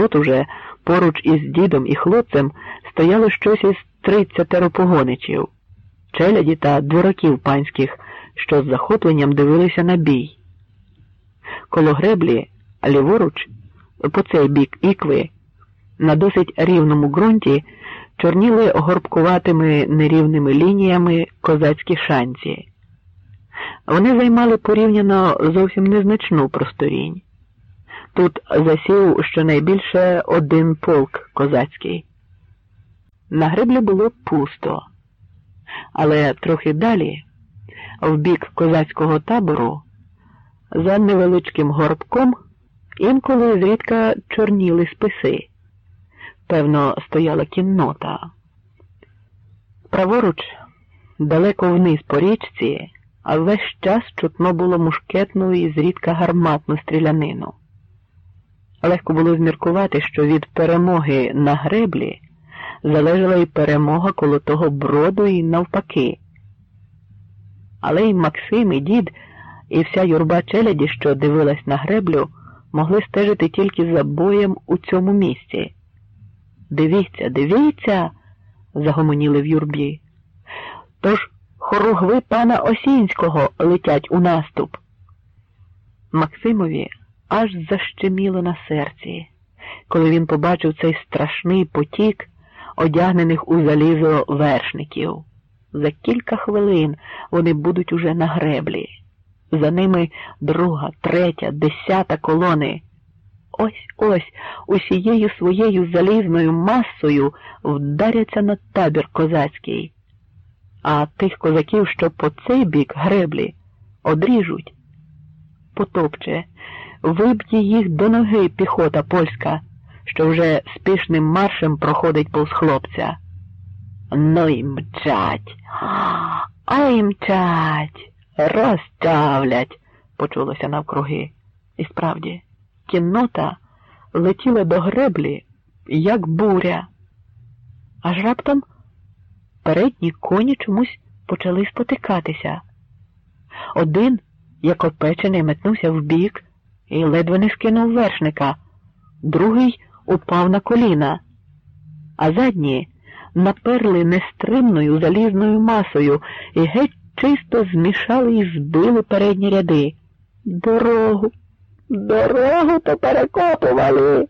Тут уже поруч із дідом і хлопцем стояло щось із тридцятеро погоничів, челяді та двораків панських, що з захопленням дивилися на бій. Коло греблі, ліворуч, по цей бік ікви, на досить рівному ґрунті чорніли горбкуватими нерівними лініями козацькі шанці. Вони займали порівняно зовсім незначну просторінь. Тут засів щонайбільше один полк козацький. На греблі було пусто, але трохи далі, в бік козацького табору, за невеличким горбком інколи зрідка чорніли списи. Певно, стояла кіннота. Праворуч, далеко вниз по річці, а весь час чутно було мушкетну і зрідка гарматну стрілянину. Легко було зміркувати, що від перемоги на греблі залежала і перемога коло того броду і навпаки. Але й Максим, і дід, і вся юрба челяді, що дивилась на греблю, могли стежити тільки за боєм у цьому місці. Дивіться, дивіться, загомоніли в юрбі. Тож хоругви пана Осінського летять у наступ. Максимові аж защеміло на серці, коли він побачив цей страшний потік, одягнених у залізо вершників. За кілька хвилин вони будуть уже на греблі. За ними друга, третя, десята колони. Ось ось усією своєю залізною масою вдаряться на табір козацький, а тих козаків, що по цей бік греблі, одріжуть, потопче, виб'є їх до ноги піхота польська, що вже спішним маршем проходить повз хлопця. Ну й мчать, ай мчать, розчавлять, почулося навкруги. І справді, кіннота летіла до греблі, як буря. Аж раптом передні коні чомусь почали спотикатися. Один, як опечений, метнувся вбік і ледве не скинув вершника, другий упав на коліна, а задні наперли нестримною залізною масою і геть чисто змішали і збили передні ряди. Дорогу, дорогу то перекопували,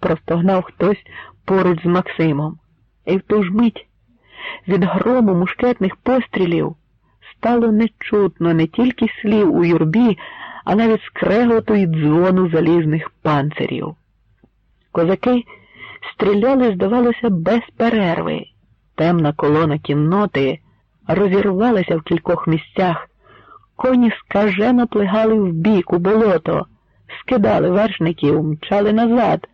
простогнав хтось поруч з Максимом. І в ту ж мить від грому мушкетних пострілів стало нечутно не тільки слів у юрбі, а навіть скреготу і дзвону залізних панцирів. Козаки стріляли, здавалося, без перерви. Темна колона кінноти розірвалася в кількох місцях, коні скажено плигали вбік у болото, скидали вершників, мчали назад,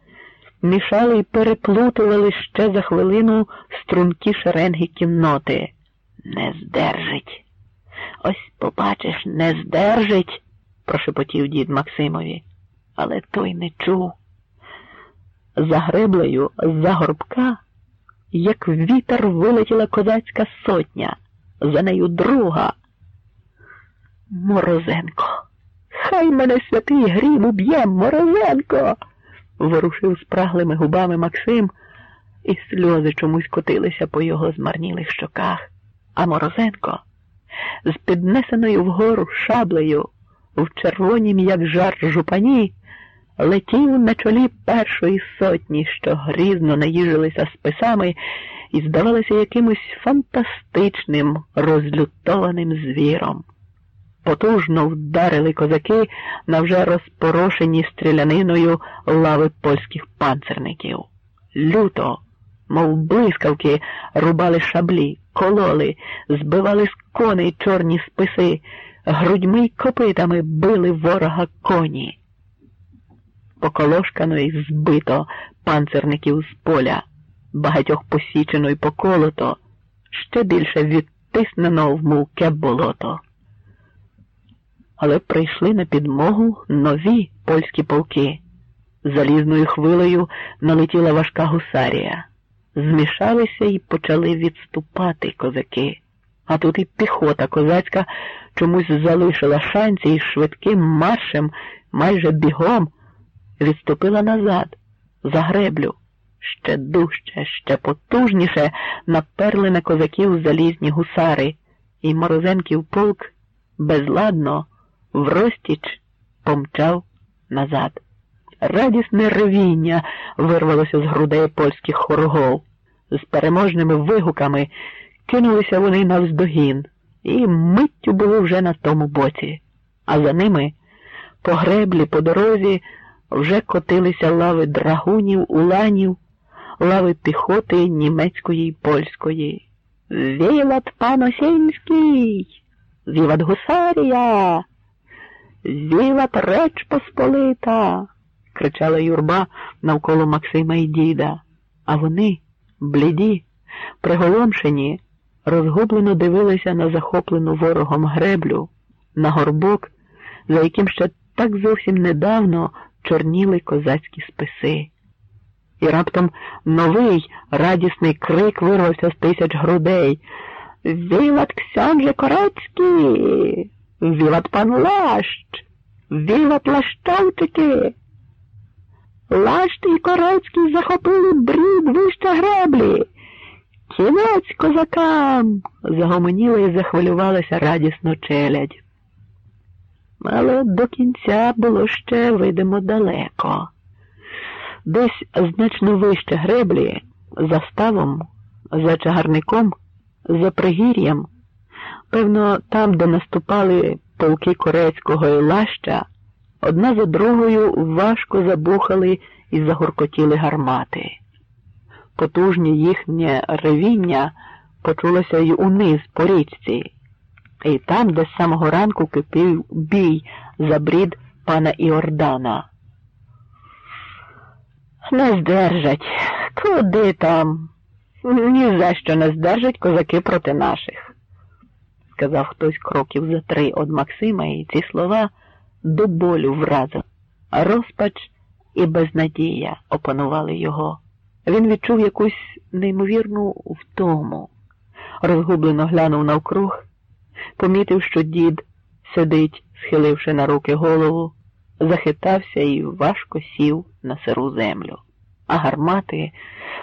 мішали і переплутували ще за хвилину стрункі шеренги кінноти. Не здержить. Ось побачиш, не здержить, прошепотів дід Максимові, але той не чув. За греблею з-за горбка, як вітер вилетіла козацька сотня, за нею друга. Морозенко, хай мене святий грім уб'є, Морозенко. ворушив спраглими губами Максим, і сльози чомусь котилися по його змарнілих щоках. А Морозенко з піднесеною вгору шаблею в червонім, як жар жупані летів на чолі першої сотні, що грізно наїжилися списами і здавалося якимось фантастичним, розлютованим звіром. Потужно вдарили козаки на вже розпорошені стріляниною лави польських панцерників. Люто, мов блискавки, рубали шаблі, кололи, збивали з коней чорні списи, грудьми й копитами били ворога коні поколошкано і збито панцерників з поля, багатьох посічено й поколото, ще більше відтиснено в мулке болото. Але прийшли на підмогу нові польські полки. Залізною хвилею налетіла важка гусарія. Змішалися і почали відступати козаки. А тут і піхота козацька чомусь залишила шанці і швидким маршем, майже бігом відступила назад, за греблю. Ще дужче, ще потужніше наперли на козаків залізні гусари, і Морозенків полк безладно в розтіч помчав назад. Радісне ревіння вирвалося з грудей польських хорогов. З переможними вигуками кинулися вони навздогін, і миттю були вже на тому боці, а за ними по греблі, по дорозі вже котилися лави драгунів, уланів, лави піхоти німецької й польської. Віват пан Осінський! Віват гусарія! Віват реч Посполита! кричала юрба навколо Максима і діда, а вони, бліді, приголомшені, розгублено дивилися на захоплену ворогом греблю, на горбок, за яким ще так зовсім недавно чорніли козацькі списи. І раптом новий радісний крик вирвався з тисяч грудей. Вілат Ксьонже Корецький! Вілат пан Лащ! Вілат Лащовчики! Лащ і Корецький захопили брід вище греблі. Кінець козакам! загомоніла і захвилювалася радісно челядь. Але до кінця було ще, видимо, далеко. Десь значно вище греблі, за ставом, за чагарником, за пригір'ям, певно, там, де наступали полки Корецького і Лаща, одна за другою важко забухали і загоркотіли гармати. Потужні їхнє ревіння почулося й униз по річці, і там, де з самого ранку кипів бій за брід пана Іордана. Не здержать. Куди там? Ні за що не здержать козаки проти наших, сказав хтось кроків за три од Максима, і ці слова до болю вразив. Розпач і безнадія опанували його. Він відчув якусь неймовірну втому, розгублено глянув навкруг, помітив, що дід сидить, схиливши на руки голову, захитався і важко сів на сиру землю. А гармати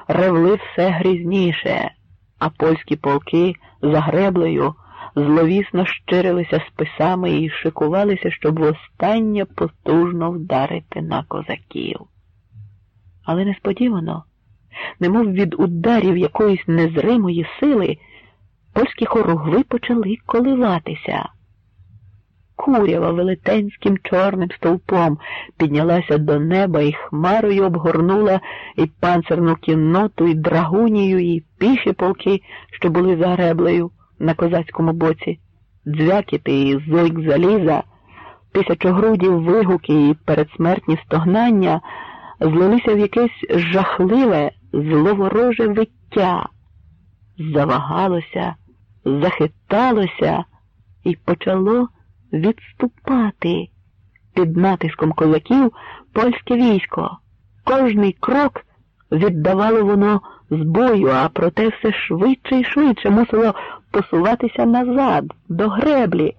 ревли все грізніше, а польські полки за греблею зловісно щирилися списами і шикувалися, щоб востаннє потужно вдарити на козаків. Але несподівано, немов від ударів якоїсь незримої сили, польські хоругви почали коливатися. Курява велетенським чорним стовпом піднялася до неба і хмарою обгорнула і панцерну кінноту, і драгунію, і піші полки, що були за греблею на козацькому боці, дзвякіти і зойк заліза, тисячогруді вигуки і передсмертні стогнання злилися в якесь жахливе, зловороже виття, завагалося, захиталося і почало відступати під натиском козаків польське військо. Кожний крок віддавало воно з бою, а проте все швидше і швидше мусило посуватися назад, до греблі.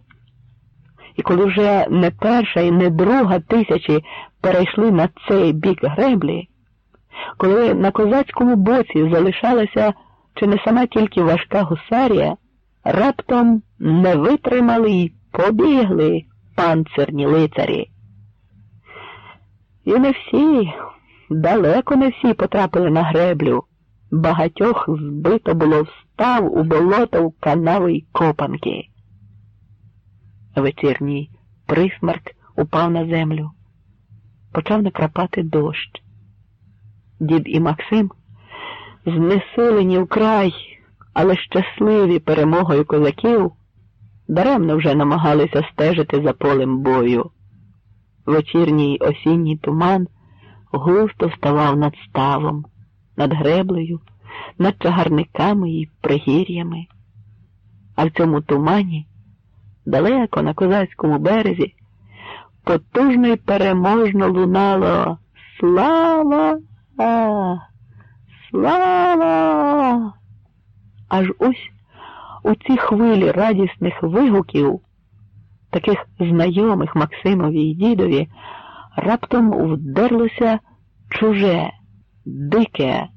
І коли вже не перша і не друга тисячі перейшли на цей бік греблі, коли на козацькому боці залишалася чи не сама тільки важка гусарія, раптом не витримали й побігли панцирні лицарі. І не всі, далеко не всі потрапили на греблю. Багатьох збито було встав у болото в канави й копанки. Вечірній присмарк упав на землю. Почав накрапати дощ. Дід і Максим, знесилені вкрай, але щасливі перемогою козаків, даремно вже намагалися стежити за полем бою. Вечірній осінній туман густо вставав над ставом, над греблею, над чагарниками і пригір'ями. А в цьому тумані, далеко на козацькому березі, потужно й переможно лунало Слава! Слава! Аж ось у ці хвилі радісних вигуків, таких знайомих Максимові й дідові, раптом вдерлося чуже, дике,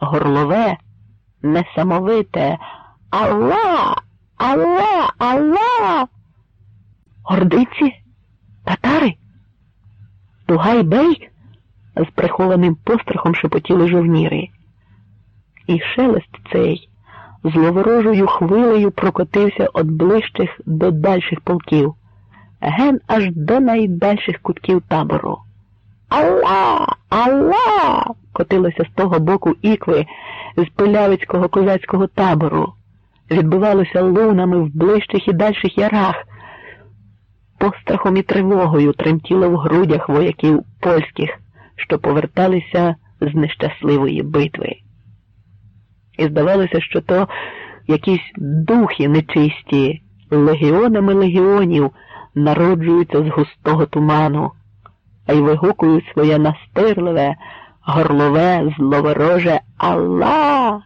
горлове, несамовите Алла, Алла, Алла. Ордиці? Татари? Тугай бей? З прихованим пострахом шепотіли жовніри. І шелест цей зловорожою хвилею прокотився від ближчих до дальших полків, ген аж до найдальших кутків табору. Алла, Алла! котилося з того боку ікви з пилявицького козацького табору, відбивалося лунами в ближчих і дальших ярах. Пострахом і тривогою тремтіло в грудях вояків польських, що поверталися з нещасливої битви. І здавалося, що то якісь духи нечисті, легіонами легіонів народжуються з густого туману, а й вигукують своє настирливе, горлове, зловороже Алла.